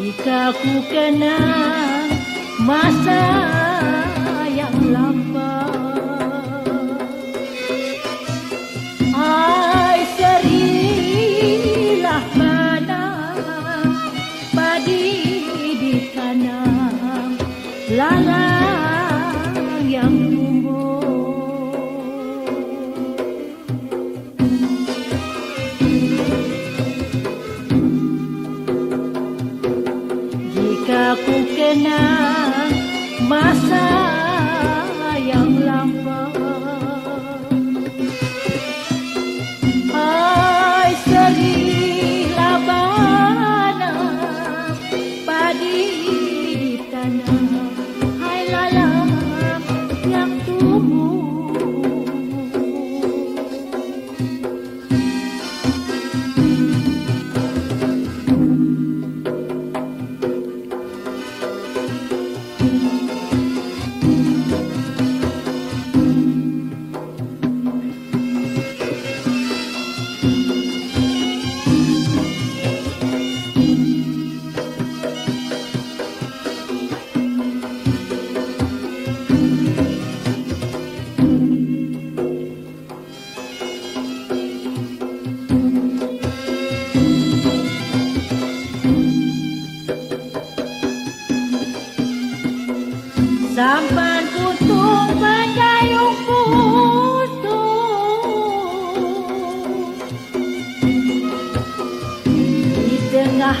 Jika ku kenang masa lalang yang tumbuh. Jika ku kenang masa Sampan putung payung putung. Di tengah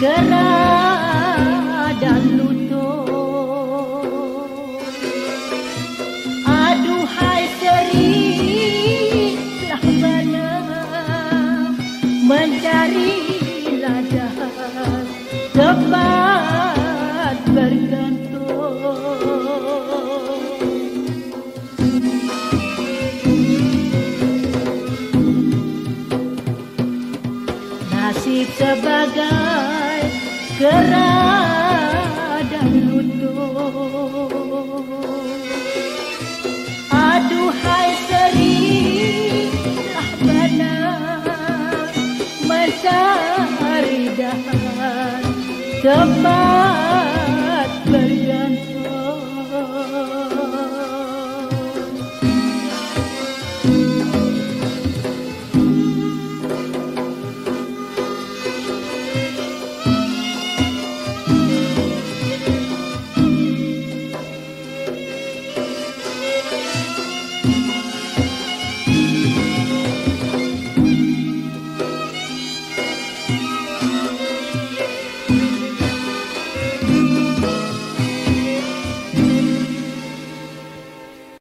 kera dan lutut. Aduhai serilah benar Mencari ladang tempat bergantung. Nasib sebagai kera dan lutut. Aduhai serilah benar Mencari tempat bergantung